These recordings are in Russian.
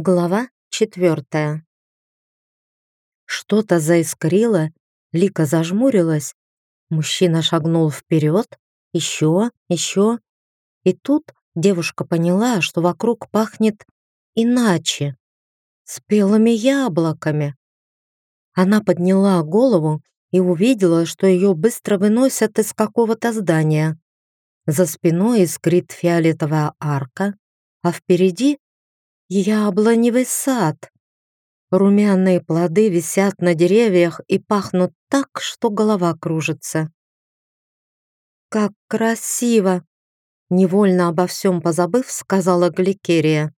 Глава четвертая. Что-то заискрило, Лика зажмурилась. Мужчина шагнул вперед, еще, еще. И тут девушка поняла, что вокруг пахнет иначе, спелыми яблоками. Она подняла голову и увидела, что ее быстро выносят из какого-то здания. За спиной искрит фиолетовая арка, а впереди Яблоневый сад. Румяные плоды висят на деревьях и пахнут так, что голова кружится. «Как красиво!» Невольно обо всем позабыв, сказала Гликерия.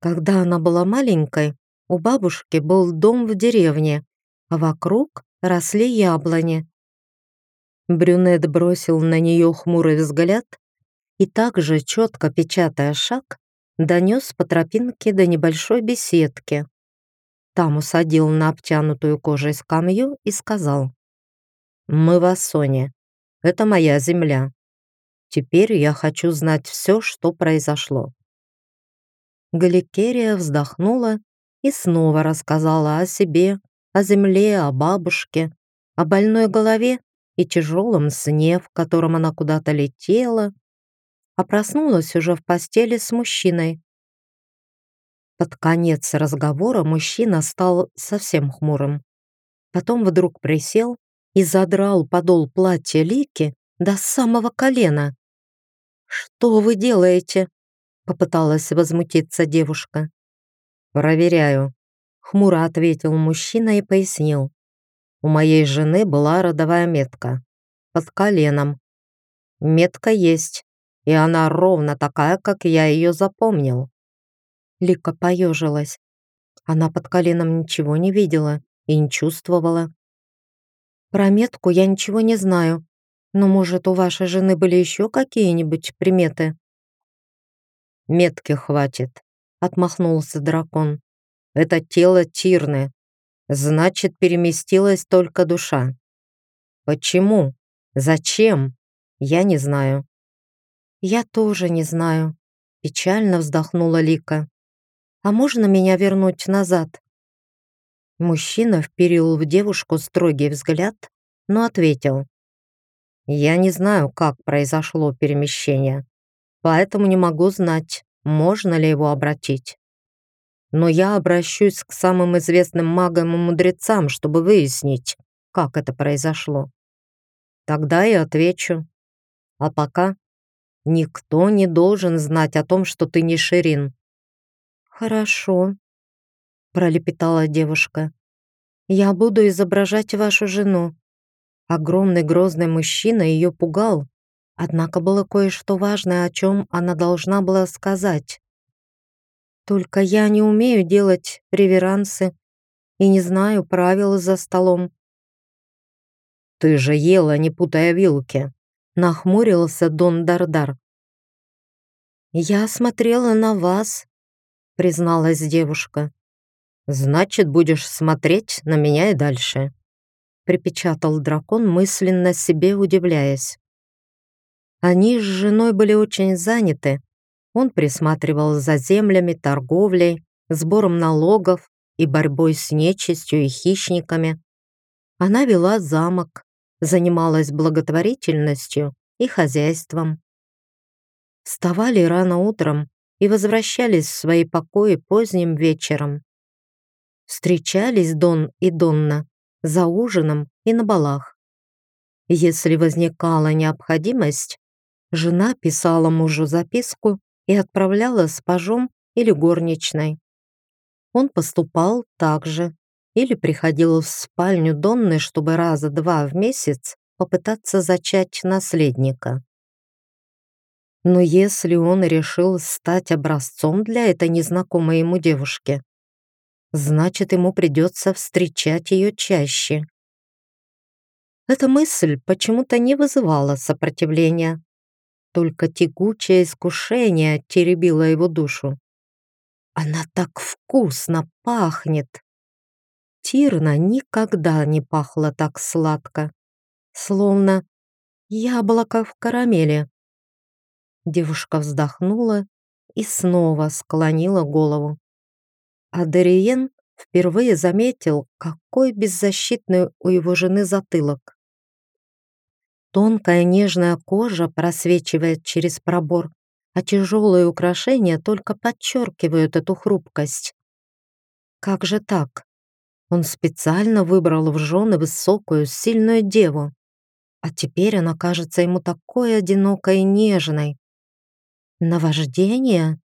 Когда она была маленькой, у бабушки был дом в деревне, а вокруг росли яблони. Брюнет бросил на нее хмурый взгляд и также, четко печатая шаг, донес по тропинке до небольшой беседки. Там усадил на обтянутую кожей скамью и сказал, «Мы в Ассоне. Это моя земля. Теперь я хочу знать все, что произошло». Галикерия вздохнула и снова рассказала о себе, о земле, о бабушке, о больной голове и тяжелом сне, в котором она куда-то летела, а проснулась уже в постели с мужчиной. Под конец разговора мужчина стал совсем хмурым. Потом вдруг присел и задрал подол платья Лики до самого колена. «Что вы делаете?» — попыталась возмутиться девушка. «Проверяю», — хмуро ответил мужчина и пояснил. «У моей жены была родовая метка. Под коленом. Метка есть, и она ровно такая, как я ее запомнил. Лика поежилась. Она под коленом ничего не видела и не чувствовала. Про метку я ничего не знаю, но, может, у вашей жены были еще какие-нибудь приметы? Метки хватит, отмахнулся дракон. Это тело Тирны. Значит, переместилась только душа. Почему? Зачем? Я не знаю. «Я тоже не знаю», — печально вздохнула Лика. «А можно меня вернуть назад?» Мужчина вперил в девушку строгий взгляд, но ответил. «Я не знаю, как произошло перемещение, поэтому не могу знать, можно ли его обратить. Но я обращусь к самым известным магам и мудрецам, чтобы выяснить, как это произошло. Тогда и отвечу. А пока Никто не должен знать о том, что ты не Ширин». «Хорошо», — пролепетала девушка. «Я буду изображать вашу жену». Огромный грозный мужчина ее пугал, однако было кое-что важное, о чем она должна была сказать. «Только я не умею делать реверансы и не знаю правил за столом». «Ты же ела, не путая вилки», нахмурился Дон Дардар. «Я смотрела на вас», — призналась девушка. «Значит, будешь смотреть на меня и дальше», — припечатал дракон, мысленно себе удивляясь. Они с женой были очень заняты. Он присматривал за землями, торговлей, сбором налогов и борьбой с нечистью и хищниками. Она вела замок, занималась благотворительностью и хозяйством. Вставали рано утром и возвращались в свои покои поздним вечером. Встречались Дон и Донна за ужином и на балах. Если возникала необходимость, жена писала мужу записку и отправляла с пажом или горничной. Он поступал так же или приходил в спальню Донны, чтобы раза два в месяц попытаться зачать наследника. Но если он решил стать образцом для этой незнакомой ему девушки, значит, ему придется встречать ее чаще. Эта мысль почему-то не вызывала сопротивления, только тягучее искушение теребило его душу. Она так вкусно пахнет. Тирна никогда не пахла так сладко, словно яблоко в карамели. Девушка вздохнула и снова склонила голову. А Дериен впервые заметил, какой беззащитный у его жены затылок. Тонкая нежная кожа просвечивает через пробор, а тяжелые украшения только подчеркивают эту хрупкость. Как же так? Он специально выбрал в жены высокую, сильную деву. А теперь она кажется ему такой одинокой и нежной. Наваждение?